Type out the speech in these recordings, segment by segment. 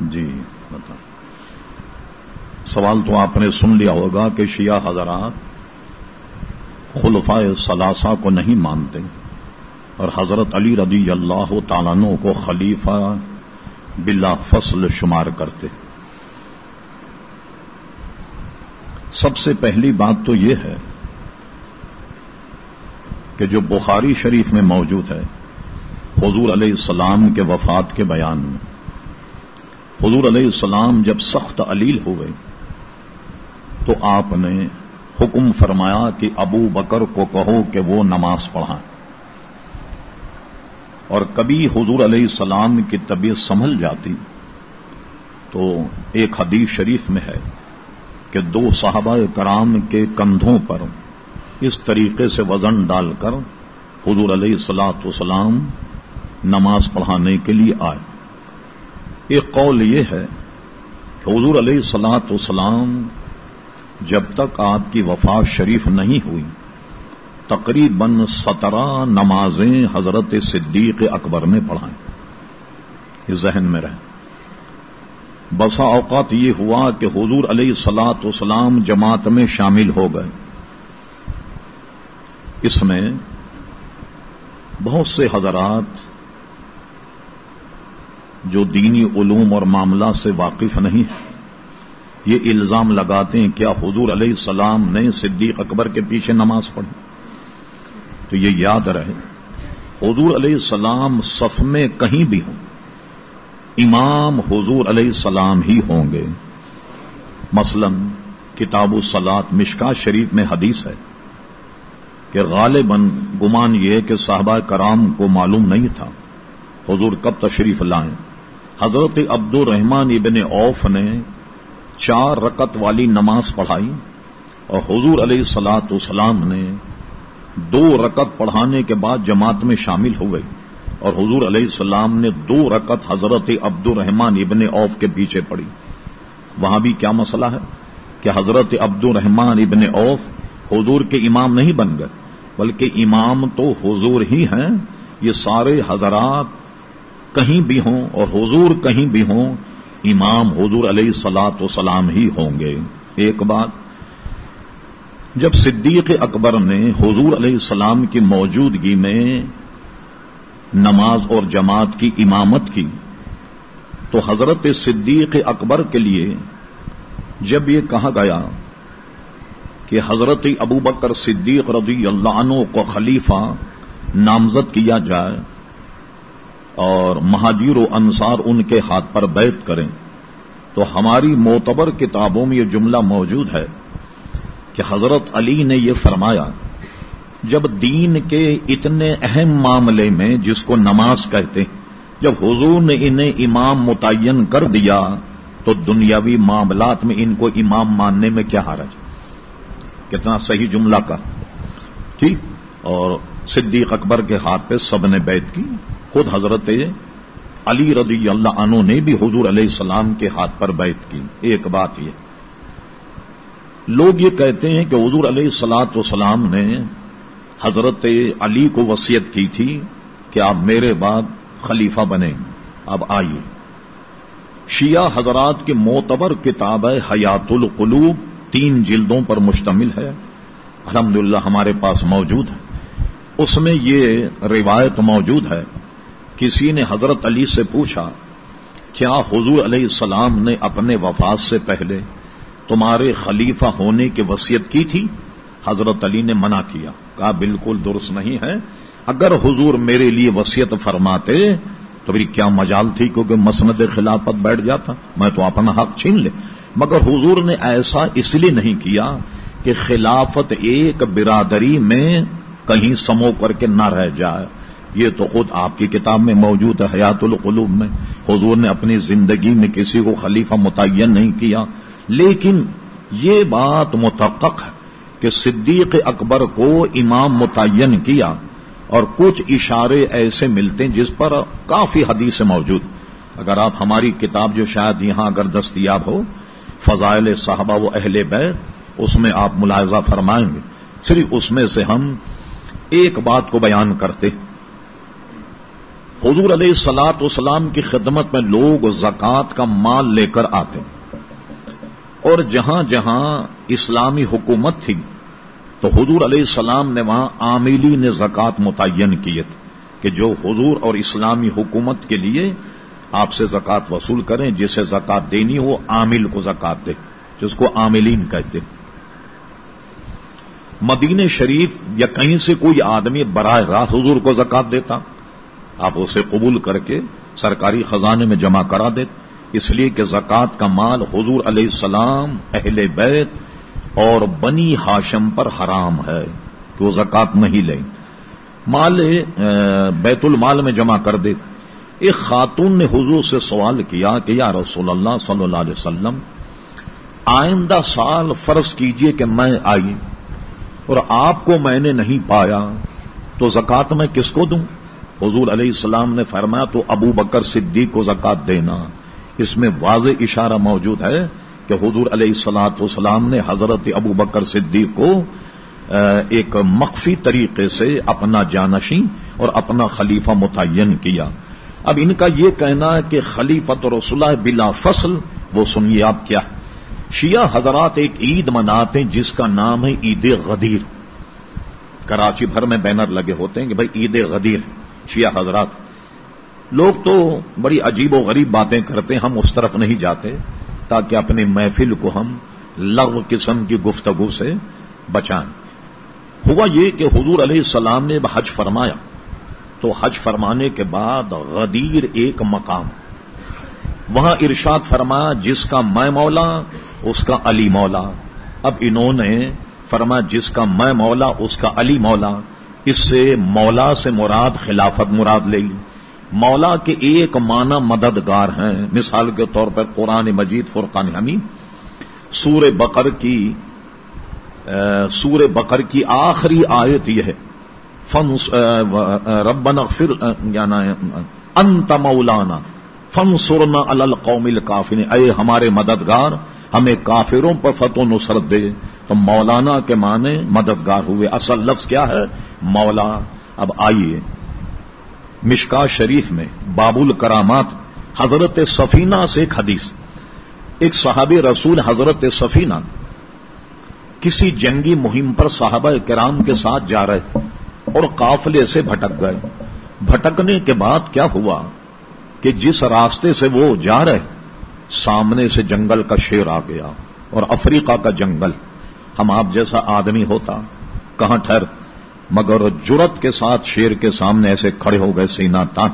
جی بتا سوال تو آپ نے سن لیا ہوگا کہ شیعہ حضرات خلفائے ثلاثہ کو نہیں مانتے اور حضرت علی رضی اللہ تعالیٰ کو خلیفہ بلا فصل شمار کرتے۔ سب سے پہلی بات تو یہ ہے کہ جو بخاری شریف میں موجود ہے، حضور علیہ السلام کے وفات کے بیان میں حضور علیہ السلام جب سخت علیل ہوئے تو آپ نے حکم فرمایا کہ ابو بکر کو کہو کہ وہ نماز پڑھائیں اور کبھی حضور علیہ السلام کی طبیعت سنبھل جاتی تو ایک حدیث شریف میں ہے کہ دو صحابہ کرام کے کندھوں پر اس طریقے سے وزن ڈال کر حضور علیہ السلاط وسلام نماز پڑھانے کے لیے آئے۔ ایک قول یہ ہے کہ حضور علیہ السلاط وسلام جب تک آپ کی وفات شریف نہیں ہوئی، تقریباً سترہ نمازیں حضرت صدیق اکبر نے پڑھائیں۔ اس ذہن میں رہے۔ بسا اوقات یہ ہوا کہ حضور علیہ سلاط وسلام جماعت میں شامل ہو گئے۔ اس میں بہت سے حضرات جو دینی علوم اور معاملہ سے واقف نہیں۔ ہیں یہ الزام لگاتے ہیں کیا حضور علیہ السلام نے صدیق اکبر کے پیچھے نماز پڑھی۔ تو یہ یاد رہے، حضور علیہ السلام صف میں کہیں بھی ہوں، امام حضور علیہ السلام ہی ہوں گے۔ مثلا کتاب السلات مشکا شریف میں حدیث ہے کہ غالباً گمان یہ کہ صحابہ کرام کو معلوم نہیں تھا۔ حضور کب تشریف لائیں؟ حضرت عبد الرحمان ابن اوف نے چار رکت والی نماز پڑھائی اور حضور علیہ السلاۃ والسلام نے دو رکت پڑھانے کے بعد جماعت میں شامل ہو گئی اور حضور علیہ السلام نے دو رکت حضرت عبد الرحمان ابن اوف کے پیچھے پڑی وہاں بھی کیا مسئلہ ہے کہ حضرت عبد الرحمان ابن اوف حضور کے امام نہیں بن گئے، بلکہ امام تو حضور ہی ہیں، یہ سارے حضرات کہیں بھی ہوں اور حضور کہیں بھی ہوں، امام حضور علیہ سلاط و سلام ہی ہوں گے۔ ایک بات، جب صدیق اکبر نے حضور علیہ السلام کی موجودگی میں نماز اور جماعت کی امامت کی، تو حضرت صدیق اکبر کے لیے جب یہ کہا گیا کہ حضرت ابو بکر صدیق رضی اللہ عنہ کو خلیفہ نامزد کیا جائے اور مہاجیر و انصار ان کے ہاتھ پر بیت کریں تو ہماری معتبر کتابوں میں یہ جملہ موجود ہے کہ حضرت علی نے یہ فرمایا، جب دین کے اتنے اہم معاملے میں جس کو نماز کہتے، جب حضور نے انہیں امام متعین کر دیا، تو دنیاوی معاملات میں ان کو امام ماننے میں کیا حرج؟ کتنا صحیح جملہ کا ٹھیک جی، اور صدیق اکبر کے ہاتھ پہ سب نے بیت کی۔ خود حضرت علی رضی اللہ عنہ نے بھی حضور علیہ السلام کے ہاتھ پر بیت کی۔ ایک بات یہ۔ لوگ یہ کہتے ہیں کہ حضور علیہ السلاط وسلام نے حضرت علی کو وسیعت کی تھی کہ آپ میرے بعد خلیفہ بنے۔ اب آئیے۔ شیعہ حضرات کی معتبر کتاب ہے حیات القلوب تین جلدوں پر مشتمل ہے۔ الحمد ہمارے پاس موجود ہے۔ اس میں یہ روایت موجود ہے۔ کسی نے حضرت علی سے پوچھا کیا حضور علیہ السلام نے اپنے وفات سے پہلے تمہارے خلیفہ ہونے کی وسیعت کی تھی؟ حضرت علی نے منع کیا۔ کہا، بالکل درست نہیں ہے۔ اگر حضور میرے لیے وسیعت فرماتے تو میری کیا مجال تھی کیونکہ مسند خلافت بیٹھ جاتا۔ میں تو اپنا حق چھین لے۔ مگر حضور نے ایسا اس لیے نہیں کیا کہ خلافت ایک برادری میں کہیں سمو کر کے نہ رہ جائے۔ یہ تو خود آپ کی کتاب میں موجود ہے، حیات القلوب میں۔ حضور نے اپنی زندگی میں کسی کو خلیفہ متعین نہیں کیا۔ لیکن یہ بات متحق ہے کہ صدیق اکبر کو امام متعین کیا اور کچھ اشارے ایسے ملتے ہیں جس پر کافی حدیث موجود۔ اگر آپ ہماری کتاب جو شاید یہاں اگر دستیاب ہو، فضائل صحابہ و اہل بیت، اس میں آپ ملاحظہ فرمائیں گے۔ صرف اس میں سے ہم ایک بات کو بیان کرتے حضور علیہ السلاط اسلام کی خدمت میں لوگ زکوٰۃ کا مال لے کر آتے اور جہاں جہاں اسلامی حکومت تھی، تو حضور علیہ السلام نے وہاں عاملی نے زکوٰۃ متعین کیے تھے کہ جو حضور اور اسلامی حکومت کے لیے آپ سے زکوٰۃ وصول کریں، جسے زکوٰۃ دینی ہو، عامل کو زکوٰۃ دے، جس کو عاملین کہتے مدین شریف یا کہیں سے کوئی آدمی براہ راست حضور کو زکات دیتا؟ آپ اسے قبول کر کے سرکاری خزانے میں جمع کرا دیتے اس لیے کہ زکوٰۃ کا مال حضور علیہ السلام اہل بیت اور بنی ہاشم پر حرام ہے کہ وہ زکوٰۃ نہیں لیں۔ مال بیت المال میں جمع کر دے۔ ایک خاتون نے حضور سے سوال کیا کہ یا رسول اللہ صلی اللہ علیہ وسلم، آئندہ سال فرض کیجیے کہ میں آئی اور آپ کو میں نے نہیں پایا تو زکوٰۃ میں کس کو دوں؟ حضور علیہ السلام نے فرمایا تو ابو بکر صدیق کو زکات دینا۔ اس میں واضح اشارہ موجود ہے کہ حضور علیہ السلاط والسلام نے حضرت ابو بکر صدیق کو ایک مخفی طریقے سے اپنا جانشی اور اپنا خلیفہ متعین کیا۔ اب ان کا یہ کہنا کہ خلیفت رسول بلا فصل، وہ سنیے آپ کیا۔ شیعہ حضرات ایک عید مناتے ہیں جس کا نام ہے عید غدیر۔ کراچی بھر میں بینر لگے ہوتے ہیں کہ بھائی عید غدیر۔ شیعہ حضرات۔ لوگ تو بڑی عجیب و غریب باتیں کرتے ہیں ہم اس طرف نہیں جاتے، تاکہ اپنی محفل کو ہم لغو قسم کی گفتگو سے بچائیں۔ ہوا یہ کہ حضور علیہ السلام نے حج فرمایا۔ تو حج فرمانے کے بعد غدیر ایک مقام۔ وہاں ارشاد فرمایا جس کا میں مولا، اس کا علی مولا۔ اب انہوں نے فرمایا جس کا میں مولا، اس کا علی مولا۔ اس سے مولا سے مراد خلافت مراد لے لی۔ مولا کے ایک معنی مددگار ہیں۔ مثال کے طور پر قرآن مجید فرقان حمید سور بقر کی سور بقر کی آخری آیت یہ ہے۔ فن ربن فر انت مولانا فن سرنا القوم القافن اے ہمارے مددگار ہمیں کافروں پر فتح و نصرت دے۔ تو مولانا کے معنی مددگار ہوئے۔ اصل لفظ کیا ہے؟ مولا۔ اب آئیے۔ مشکا شریف میں باب الکرامات حضرت سفینہ سے ایک حدیث۔ ایک صحابی رسول حضرت سفینہ کسی جنگی مہم پر صحابہ کرام کے ساتھ جا رہے تھے اور قافلے سے بھٹک گئے۔ بھٹکنے کے بعد کیا ہوا کہ جس راستے سے وہ جا رہے سامنے سے جنگل کا شیر آ گیا اور افریقہ کا جنگل۔ ہم آپ جیسا آدمی ہوتا، کہاں ٹھہر؟ مگر جرت کے ساتھ شیر کے سامنے ایسے کھڑے ہو گئے سینا تان۔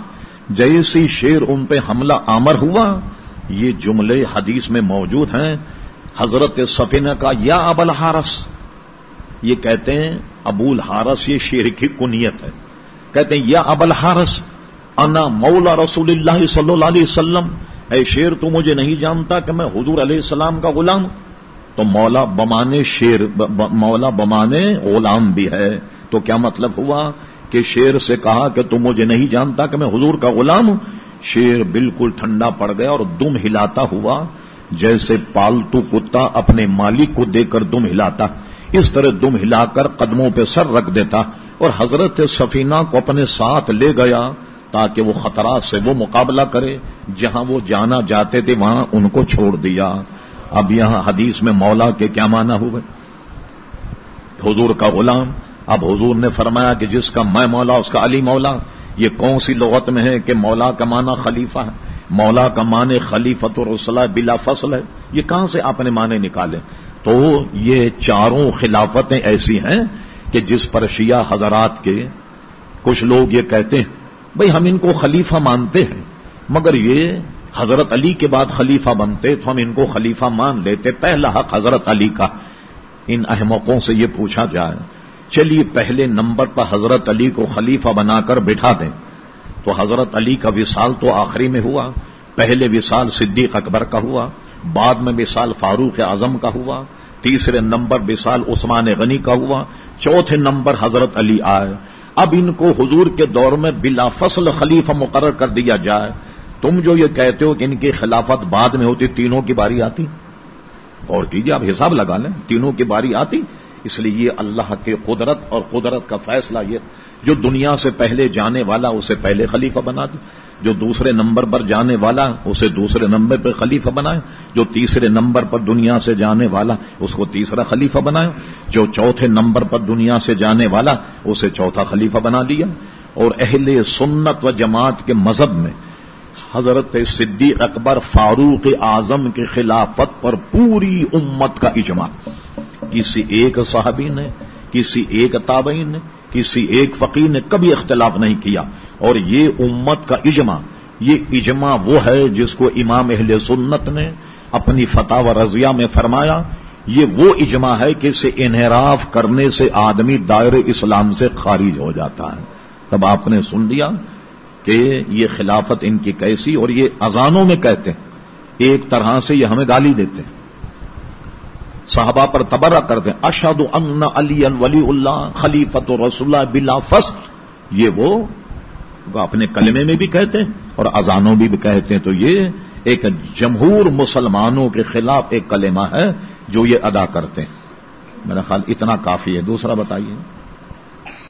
جیسی شیر ان پہ حملہ آمر ہوا، یہ جملے حدیث میں موجود ہیں۔ حضرت سفینہ کا یا اب الحارس یہ کہتے ہیں، ابو الحارس یہ شیر کی کنیت ہے۔ کہتے ہیں، یا اب الحارس انا مولا رسول اللہ صلی اللہ علیہ وسلم۔ اے شیر، تو مجھے نہیں جانتا کہ میں حضور علیہ السلام کا غلام تو مولا بمانے شیر مولا بمانے غلام بھی ہے۔ تو کیا مطلب ہوا کہ شیر سے کہا کہ تم مجھے نہیں جانتا کہ میں حضور کا غلام ہوں؟ شیر بالکل ٹھنڈا پڑ گیا اور دم ہلاتا ہوا، جیسے پالتو کتا اپنے مالک کو دے کر دم ہلاتا۔ اس طرح دم ہلا کر قدموں پہ سر رکھ دیتا اور حضرت سفینہ کو اپنے ساتھ لے گیا۔ تاکہ وہ خطرات سے وہ مقابلہ کرے، جہاں وہ جانا جاتے تھے، وہاں ان کو چھوڑ دیا۔ اب یہاں حدیث میں مولا کے کیا مانا ہوئے؟ حضور کا غلام۔ اب حضور نے فرمایا کہ جس کا میں مولا، اس کا علی مولا۔ یہ کون سی لغت میں ہے کہ مولا کا مانا خلیفہ ہے؟ مولا کا معنی خلیفت اور بلا فصل ہے۔ یہ کہاں سے آپ نے معنی نکالے؟ تو یہ چاروں خلافت ایسی ہیں کہ جس پر شیعہ حضرات کے کچھ لوگ یہ کہتے ہیں۔ بھئی ہم ان کو خلیفہ مانتے ہیں، مگر یہ حضرت علی کے بعد خلیفہ بنتے تو ہم ان کو خلیفہ مان لیتے، پہلا حق حضرت علی کا۔ ان احمقوں سے یہ پوچھا جائے، چلیے پہلے نمبر پر حضرت علی کو خلیفہ بنا کر بٹھا دیں۔ تو حضرت علی کا وصال تو آخری میں ہوا، پہلے وصال صدیق اکبر کا ہوا، بعد میں وصال فاروق اعظم کا ہوا، تیسرے نمبر وصال عثمان غنی کا ہوا، چوتھے نمبر حضرت علی آئے۔ اب ان کو حضور کے دور میں بلا فصل خلیفہ مقرر کر دیا جائے۔ تم جو یہ کہتے ہو کہ ان کی خلافت بعد میں ہوتی، تینوں کی باری آتی۔ اور کیجیے آپ حساب لگا لیں، تینوں کی باری آتی۔ اس لیے یہ اللہ کے قدرت اور قدرت کا فیصلہ، یہ جو دنیا سے پہلے جانے والا اسے پہلے خلیفہ بنا دے، جو دوسرے نمبر پر جانے والا اسے دوسرے نمبر پہ خلیفہ بنائے، جو تیسرے نمبر پر دنیا سے جانے والا اس کو تیسرا خلیفہ بنائے، جو چوتھے نمبر پر دنیا سے جانے والا اسے چوتھا خلیفہ بنا دیا۔ اور اہل سنت و جماعت کے مذہب میں حضرت صدیق اکبر فاروق اعظم کے خلافت پر پوری امت کا اجماع۔ کسی ایک صحابی نے کسی ایک تابعین نے، کسی ایک فقیر نے کبھی اختلاف نہیں کیا۔ اور یہ امت کا اجماع، یہ اجماع وہ ہے جس کو امام اہل سنت نے اپنی فتح و رضیہ میں فرمایا۔ یہ وہ اجماع ہے کہ اسے انحراف کرنے سے آدمی دائر اسلام سے خارج ہو جاتا ہے۔ تب آپ نے سن لیا کہ یہ خلافت ان کی کیسی، اور یہ اذانوں میں کہتے ہیں۔ ایک طرح سے یہ ہمیں گالی دیتے ہیں۔ صحابہ پر تبرہ کرتے ہیں اشد ان علی ولی اللہ خلیفت رسول اللہ بلا فص یہ وہ اپنے کلمے میں بھی کہتے ہیں اور اذانوں بھی کہتے ہیں، تو یہ ایک جمہور مسلمانوں کے خلاف ایک کلمہ ہے جو یہ ادا کرتے ہیں۔ میرا خیال اتنا کافی ہے، دوسرا بتائیے۔